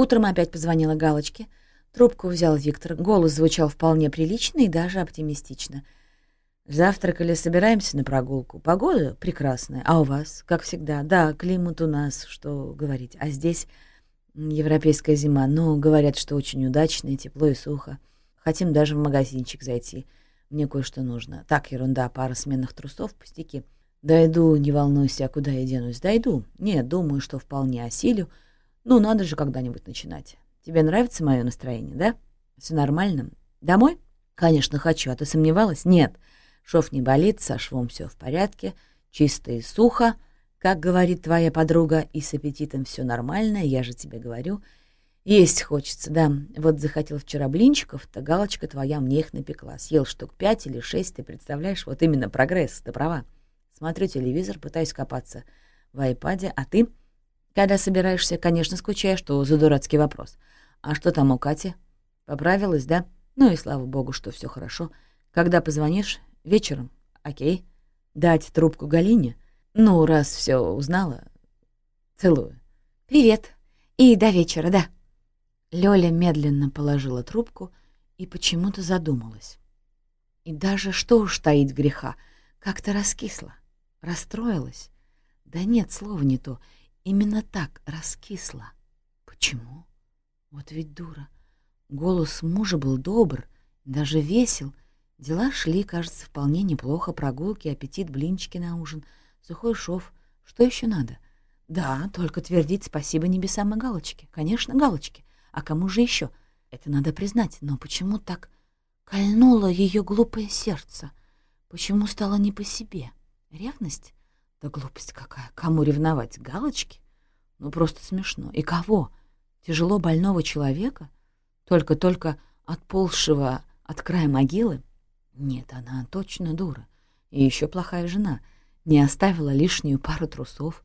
Утром опять позвонила Галочке. Трубку взял Виктор. Голос звучал вполне прилично и даже оптимистично. «Завтракали, собираемся на прогулку. Погода прекрасная. А у вас, как всегда? Да, климат у нас, что говорить. А здесь европейская зима. Но говорят, что очень удачно, тепло и сухо. Хотим даже в магазинчик зайти. Мне кое-что нужно. Так, ерунда, пара сменных трусов, пустяки. Дойду, не волнуйся, куда я денусь. Дойду. Нет, думаю, что вполне осилю. Ну, надо же когда-нибудь начинать. Тебе нравится мое настроение, да? Все нормально? Домой? Конечно, хочу. А ты сомневалась? Нет. Шов не болит, со швом все в порядке. Чисто и сухо, как говорит твоя подруга, и с аппетитом все нормально, я же тебе говорю — есть хочется, да. Вот захотел вчера блинчиков, то галочка твоя мне их напекла. Съел штук пять или шесть, ты представляешь? Вот именно прогресс, ты права. Смотрю телевизор, пытаюсь копаться в айпаде, а ты, когда собираешься, конечно, скучаешь, что за дурацкий вопрос. А что там у Кати? Поправилась, да? Ну и слава богу, что все хорошо. Когда позвонишь? Вечером? Окей. Дать трубку Галине? Ну, раз все узнала. Целую. Привет. И до вечера, да. Лёля медленно положила трубку и почему-то задумалась. И даже что уж таить греха, как-то раскисла, расстроилась. Да нет, слова не то, именно так раскисла. Почему? Вот ведь дура. Голос мужа был добр, даже весел. Дела шли, кажется, вполне неплохо. Прогулки, аппетит, блинчики на ужин, сухой шов. Что еще надо? Да, только твердить спасибо небесам и галочке. Конечно, галочке. А кому же еще? Это надо признать. Но почему так кольнуло ее глупое сердце? Почему стало не по себе? Ревность? Да глупость какая. Кому ревновать? Галочки? Ну, просто смешно. И кого? Тяжело больного человека? Только-только отползшего от края могилы? Нет, она точно дура. И еще плохая жена. Не оставила лишнюю пару трусов.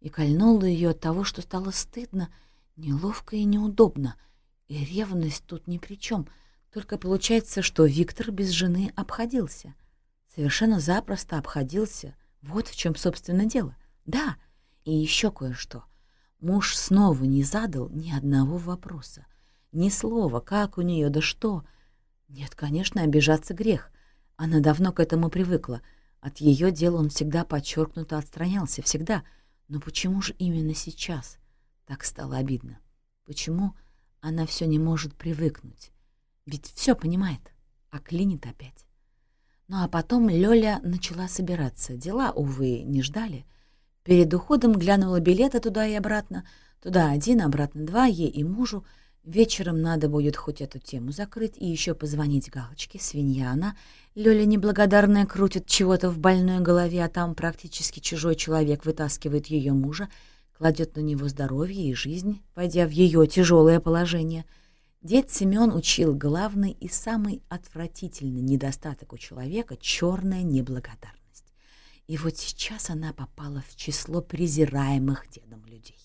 И кольнула ее от того, что стало стыдно Неловко и неудобно. И ревность тут ни при чем. Только получается, что Виктор без жены обходился. Совершенно запросто обходился. Вот в чем, собственно, дело. Да, и еще кое-что. Муж снова не задал ни одного вопроса. Ни слова, как у нее, да что. Нет, конечно, обижаться грех. Она давно к этому привыкла. От ее дел он всегда подчеркнуто отстранялся, всегда. Но почему же именно сейчас? Так стало обидно. Почему она все не может привыкнуть? Ведь все понимает, а клинит опять. Ну а потом Лёля начала собираться. Дела, увы, не ждали. Перед уходом глянула билеты туда и обратно. Туда один, обратно два, ей и мужу. Вечером надо будет хоть эту тему закрыть и еще позвонить Галочке. Свинья она. Лёля неблагодарная крутит чего-то в больной голове, а там практически чужой человек вытаскивает ее мужа кладет на него здоровье и жизнь, войдя в ее тяжелое положение. Дед Семен учил главный и самый отвратительный недостаток у человека — черная неблагодарность. И вот сейчас она попала в число презираемых дедом людей.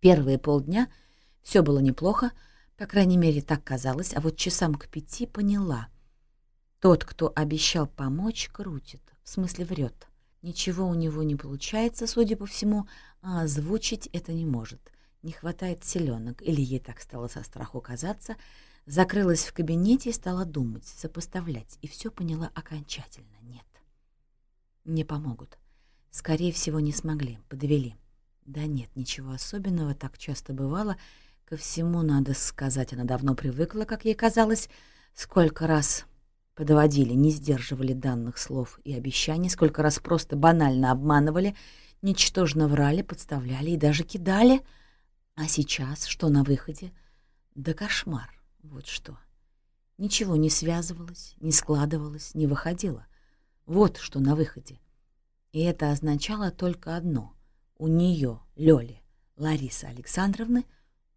Первые полдня все было неплохо, по крайней мере, так казалось, а вот часам к пяти поняла. Тот, кто обещал помочь, крутит, в смысле врет. Ничего у него не получается, судя по всему, а озвучить это не может. Не хватает селенок, или ей так стало со страху казаться, закрылась в кабинете и стала думать, сопоставлять, и все поняла окончательно. Нет. Не помогут. Скорее всего, не смогли, подвели. Да нет, ничего особенного, так часто бывало. Ко всему, надо сказать, она давно привыкла, как ей казалось. Сколько раз подводили, не сдерживали данных слов и обещаний, сколько раз просто банально обманывали — ничтожно врали, подставляли и даже кидали. А сейчас что на выходе? Да кошмар, вот что. Ничего не связывалось, не складывалось, не выходило. Вот что на выходе. И это означало только одно. У нее, Лёли, Ларисы Александровны,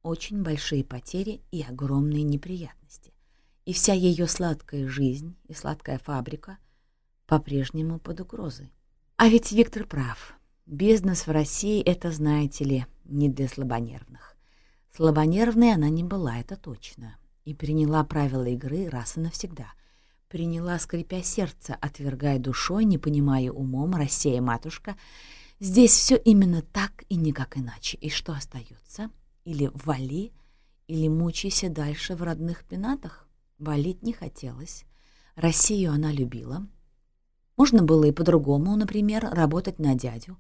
очень большие потери и огромные неприятности. И вся ее сладкая жизнь и сладкая фабрика по-прежнему под угрозой. А ведь Виктор прав. Бизнес в России — это, знаете ли, не для слабонервных. Слабонервной она не была, это точно. И приняла правила игры раз и навсегда. Приняла, скрипя сердце, отвергая душой, не понимая умом, рассея матушка. Здесь все именно так и никак иначе. И что остается? Или вали, или мучайся дальше в родных пенатах. Болеть не хотелось. Россию она любила. Можно было и по-другому, например, работать на дядю.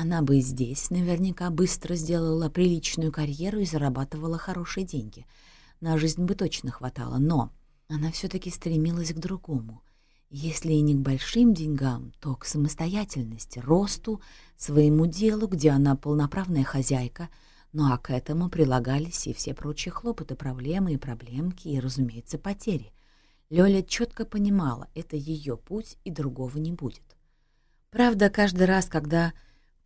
Она бы здесь наверняка быстро сделала приличную карьеру и зарабатывала хорошие деньги. На жизнь бы точно хватало, но она все-таки стремилась к другому. Если и не к большим деньгам, то к самостоятельности, росту, своему делу, где она полноправная хозяйка, ну а к этому прилагались и все прочие хлопоты, проблемы и проблемки, и, разумеется, потери. Лёля четко понимала, это ее путь, и другого не будет. Правда, каждый раз, когда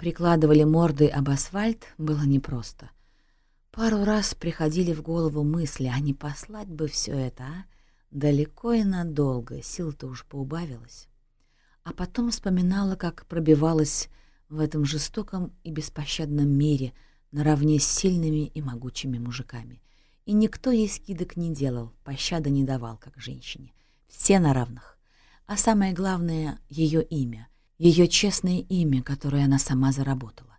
прикладывали морды об асфальт, было непросто. Пару раз приходили в голову мысли, а не послать бы все это, а? Далеко и надолго, сил-то уж поубавилось. А потом вспоминала, как пробивалась в этом жестоком и беспощадном мире наравне с сильными и могучими мужиками. И никто ей скидок не делал, пощады не давал, как женщине. Все на равных. А самое главное — ее имя, ее честное имя, которое она сама заработала.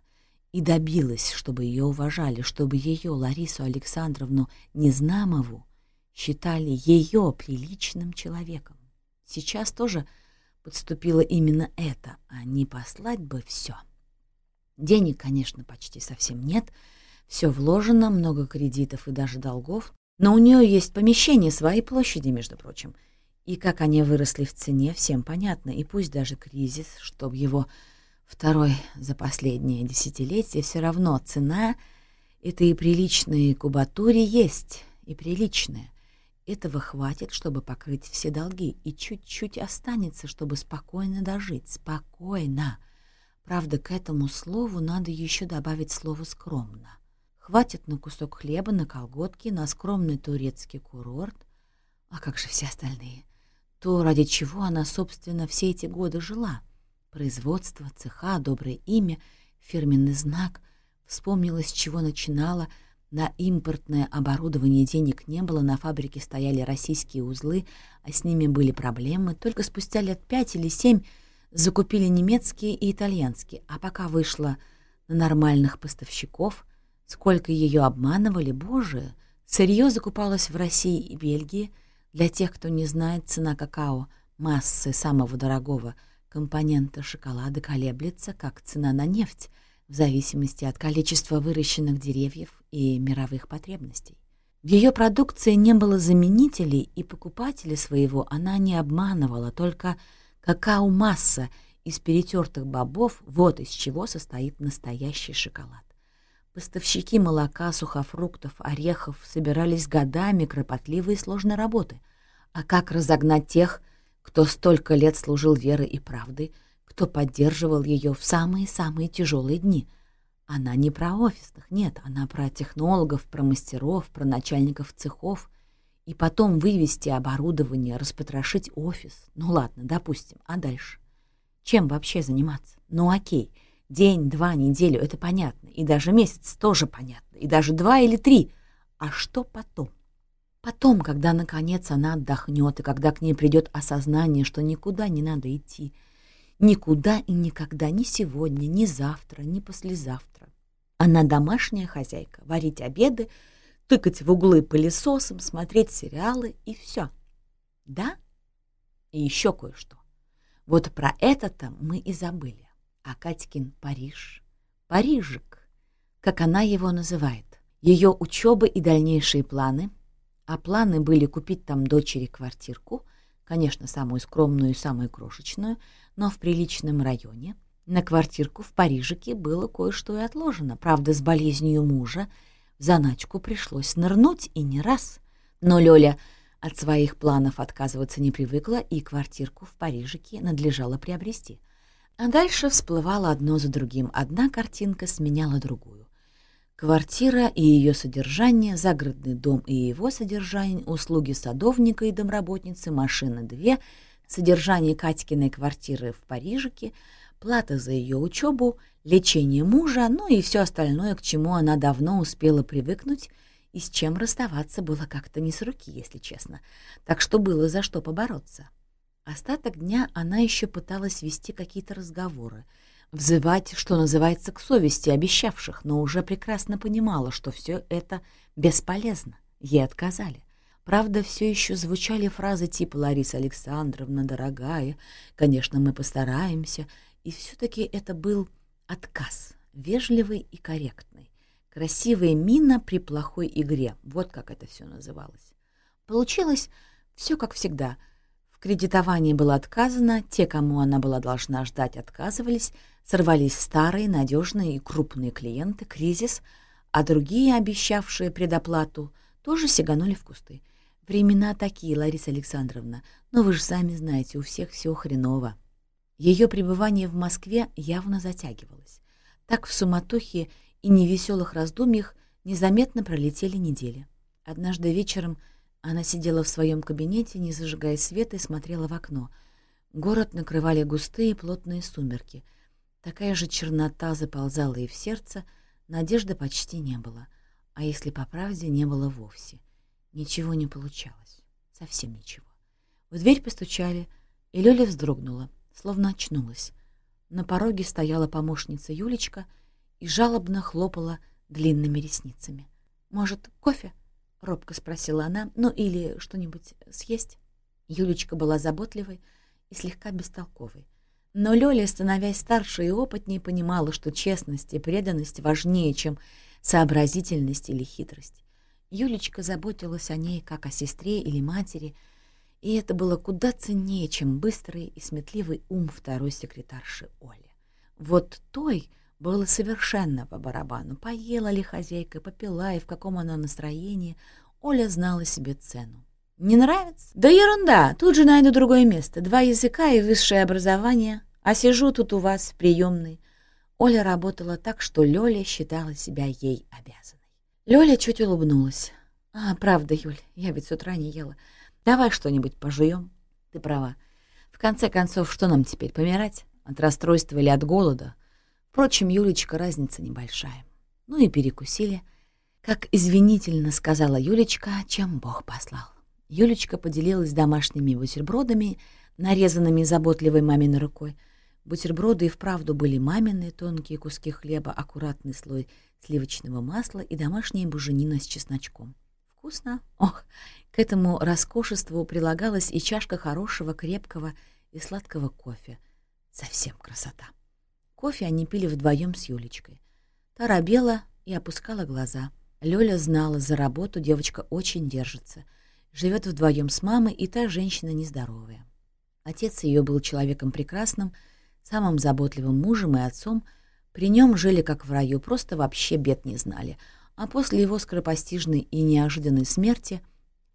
И добилась, чтобы ее уважали, чтобы ее, Ларису Александровну Незнамову, считали ее приличным человеком. Сейчас тоже подступило именно это, а не послать бы все. Денег, конечно, почти совсем нет, все вложено, много кредитов и даже долгов, но у нее есть помещение своей площади, между прочим. И как они выросли в цене, всем понятно, и пусть даже кризис, чтобы его второй за последнее десятилетие, все равно цена этой приличной кубатуре есть, и приличная. Этого хватит, чтобы покрыть все долги, и чуть-чуть останется, чтобы спокойно дожить. Спокойно. Правда, к этому слову надо еще добавить слово «скромно». Хватит на кусок хлеба, на колготки, на скромный турецкий курорт. А как же все остальные? То, ради чего она, собственно, все эти годы жила. Производство, цеха, доброе имя, фирменный знак. Вспомнила, с чего начинала — на импортное оборудование денег не было, на фабрике стояли российские узлы, а с ними были проблемы. Только спустя лет пять или семь закупили немецкие и итальянские, а пока вышла на нормальных поставщиков, сколько ее обманывали, боже, сырье закупалось в России и Бельгии. Для тех, кто не знает, цена какао, массы самого дорогого компонента шоколада колеблется, как цена на нефть — в зависимости от количества выращенных деревьев и мировых потребностей. В ее продукции не было заменителей, и покупателя своего она не обманывала, только какао-масса из перетертых бобов, вот из чего состоит настоящий шоколад. Поставщики молока, сухофруктов, орехов собирались годами кропотливой и сложной работы. А как разогнать тех, кто столько лет служил верой и правдой, кто поддерживал ее в самые-самые тяжелые дни. Она не про офисных, нет, она про технологов, про мастеров, про начальников цехов. И потом вывести оборудование, распотрошить офис. Ну ладно, допустим, а дальше? Чем вообще заниматься? Ну окей, день, два, неделю — это понятно. И даже месяц тоже понятно. И даже два или три. А что потом? Потом, когда, наконец, она отдохнет, и когда к ней придет осознание, что никуда не надо идти — Никуда и никогда, ни сегодня, ни завтра, ни послезавтра. Она домашняя хозяйка, варить обеды, тыкать в углы пылесосом, смотреть сериалы и все. Да? И еще кое-что. Вот про это-то мы и забыли. А Катькин Париж, Парижик, как она его называет, ее учеба и дальнейшие планы, а планы были купить там дочери квартирку, конечно, самую скромную и самую крошечную, но в приличном районе. На квартирку в Парижике было кое-что и отложено. Правда, с болезнью мужа в заначку пришлось нырнуть и не раз. Но Лёля от своих планов отказываться не привыкла, и квартирку в Парижике надлежало приобрести. А дальше всплывало одно за другим. Одна картинка сменяла другую. Квартира и ее содержание, загородный дом и его содержание, услуги садовника и домработницы, машины две — содержание Катькиной квартиры в Парижике, плата за ее учебу, лечение мужа, ну и все остальное, к чему она давно успела привыкнуть и с чем расставаться было как-то не с руки, если честно, так что было за что побороться. Остаток дня она еще пыталась вести какие-то разговоры, взывать, что называется, к совести обещавших, но уже прекрасно понимала, что все это бесполезно. Ей отказали. Правда, все еще звучали фразы типа «Лариса Александровна, дорогая, конечно, мы постараемся», и все-таки это был отказ, вежливый и корректный. Красивая мина при плохой игре, вот как это все называлось. Получилось все как всегда. Кредитовании было отказано, те, кому она была должна ждать, отказывались, сорвались старые, надежные и крупные клиенты, кризис, а другие, обещавшие предоплату, тоже сиганули в кусты. Времена такие, Лариса Александровна, но вы же сами знаете, у всех все хреново. Ее пребывание в Москве явно затягивалось. Так в суматохе и невеселых раздумьях незаметно пролетели недели. Однажды вечером она сидела в своем кабинете, не зажигая света, и смотрела в окно. Город накрывали густые плотные сумерки. Такая же чернота заползала и в сердце, надежды почти не было. А если по правде, не было вовсе. Ничего не получалось. Совсем ничего. В дверь постучали, и Лёля вздрогнула, словно очнулась. На пороге стояла помощница Юлечка и жалобно хлопала длинными ресницами. «Может, кофе?» — робко спросила она. «Ну или что-нибудь съесть?» Юлечка была заботливой и слегка бестолковой. Но Лёля, становясь старше и опытнее, понимала, что честность и преданность важнее, чем сообразительность или хитрость. Юлечка заботилась о ней как о сестре или матери, и это было куда ценнее, чем быстрый и сметливый ум второй секретарши Оли. Вот той было совершенно по барабану. Поела ли хозяйка, попила и в каком она настроении. Оля знала себе цену. «Не нравится? Да ерунда! Тут же найду другое место. Два языка и высшее образование. А сижу тут у вас в приемной». Оля работала так, что Лёля считала себя ей обязанной. Лёля чуть улыбнулась. «А, правда, Юль, я ведь с утра не ела. Давай что-нибудь пожуем. Ты права. В конце концов, что нам теперь, помирать? От расстройства или от голода?» Впрочем, Юлечка, разница небольшая. Ну и перекусили. Как извинительно сказала Юлечка, чем Бог послал. Юлечка поделилась домашними бутербродами, нарезанными заботливой маминой рукой. Бутерброды и вправду были маминые, тонкие куски хлеба, аккуратный слой сливочного масла и домашняя буженина с чесночком. Вкусно? Ох, к этому роскошеству прилагалась и чашка хорошего, крепкого и сладкого кофе. Совсем красота. Кофе они пили вдвоем с Юлечкой. Та робела и опускала глаза. Лёля знала, за работу девочка очень держится. Живет вдвоем с мамой, и та женщина нездоровая. Отец ее был человеком прекрасным, самым заботливым мужем и отцом. При нем жили как в раю, просто вообще бед не знали. А после его скоропостижной и неожиданной смерти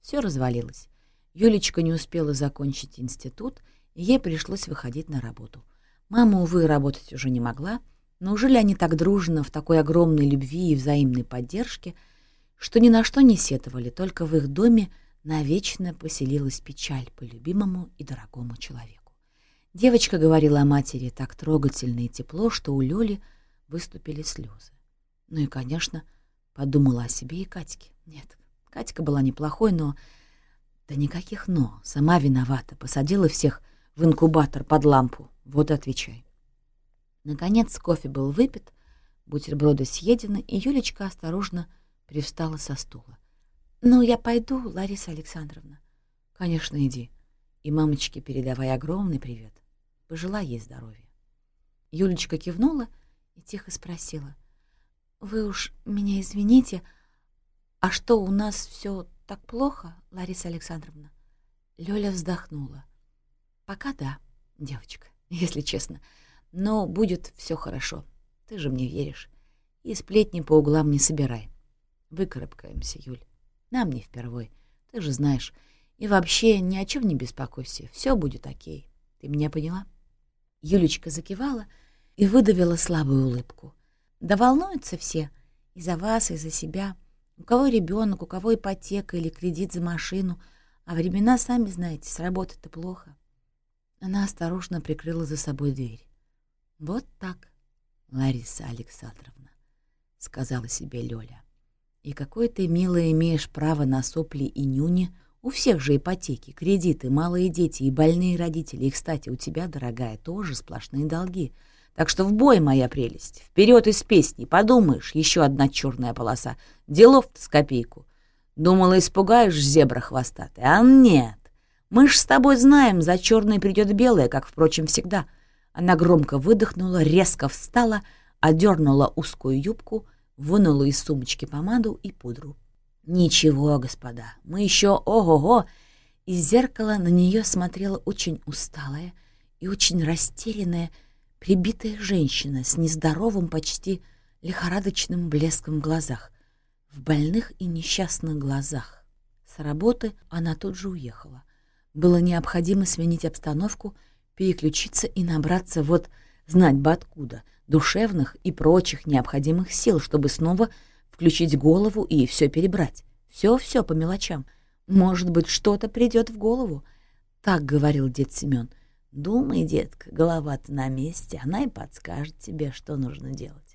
все развалилось. Юлечка не успела закончить институт, и ей пришлось выходить на работу. Мама, увы, работать уже не могла, но жили они так дружно, в такой огромной любви и взаимной поддержке, что ни на что не сетовали, только в их доме навечно поселилась печаль по любимому и дорогому человеку. Девочка говорила о матери так трогательно и тепло, что у Лёли выступили слезы. Ну и, конечно, подумала о себе и Катьке. Нет, Катька была неплохой, но... Да никаких «но». Сама виновата. Посадила всех в инкубатор под лампу. Вот отвечай. Наконец кофе был выпит, бутерброды съедены, и Юлечка осторожно привстала со стула. — Ну, я пойду, Лариса Александровна. — Конечно, иди. И мамочке передавай огромный привет. Пожелай ей здоровья. Юлечка кивнула и тихо спросила. — Вы уж меня извините, а что, у нас все так плохо, Лариса Александровна? Лёля вздохнула. — Пока да, девочка если честно. Но будет все хорошо. Ты же мне веришь. И сплетни по углам не собирай. Выкарабкаемся, Юль. Нам не впервой. Ты же знаешь. И вообще ни о чем не беспокойся. Все будет окей. Ты меня поняла? Юлечка закивала и выдавила слабую улыбку. Да волнуются все. И за вас, и за себя. У кого ребенок, у кого ипотека или кредит за машину. А времена, сами знаете, с работы-то плохо. Она осторожно прикрыла за собой дверь. «Вот так, Лариса Александровна», — сказала себе Лёля. «И какое ты, милая, имеешь право на сопли и нюни? У всех же ипотеки, кредиты, малые дети и больные родители. И, кстати, у тебя, дорогая, тоже сплошные долги. Так что в бой, моя прелесть, вперед из песни, подумаешь, еще одна черная полоса. Делов-то с копейку. Думала, испугаешь зебра хвостатый, а нет. Мы ж с тобой знаем, за черной придет белая, как, впрочем, всегда. Она громко выдохнула, резко встала, одернула узкую юбку, вынула из сумочки помаду и пудру. «Ничего, господа, мы еще ого-го!» Из зеркала на нее смотрела очень усталая и очень растерянная, прибитая женщина с нездоровым, почти лихорадочным блеском в глазах, в больных и несчастных глазах. С работы она тут же уехала. Было необходимо сменить обстановку, переключиться и набраться вот знать бы откуда, душевных и прочих необходимых сил, чтобы снова включить голову и все перебрать. Все-все по мелочам. Может быть, что-то придет в голову. Так говорил дед Семен. Думай, детка, голова-то на месте, она и подскажет тебе, что нужно делать.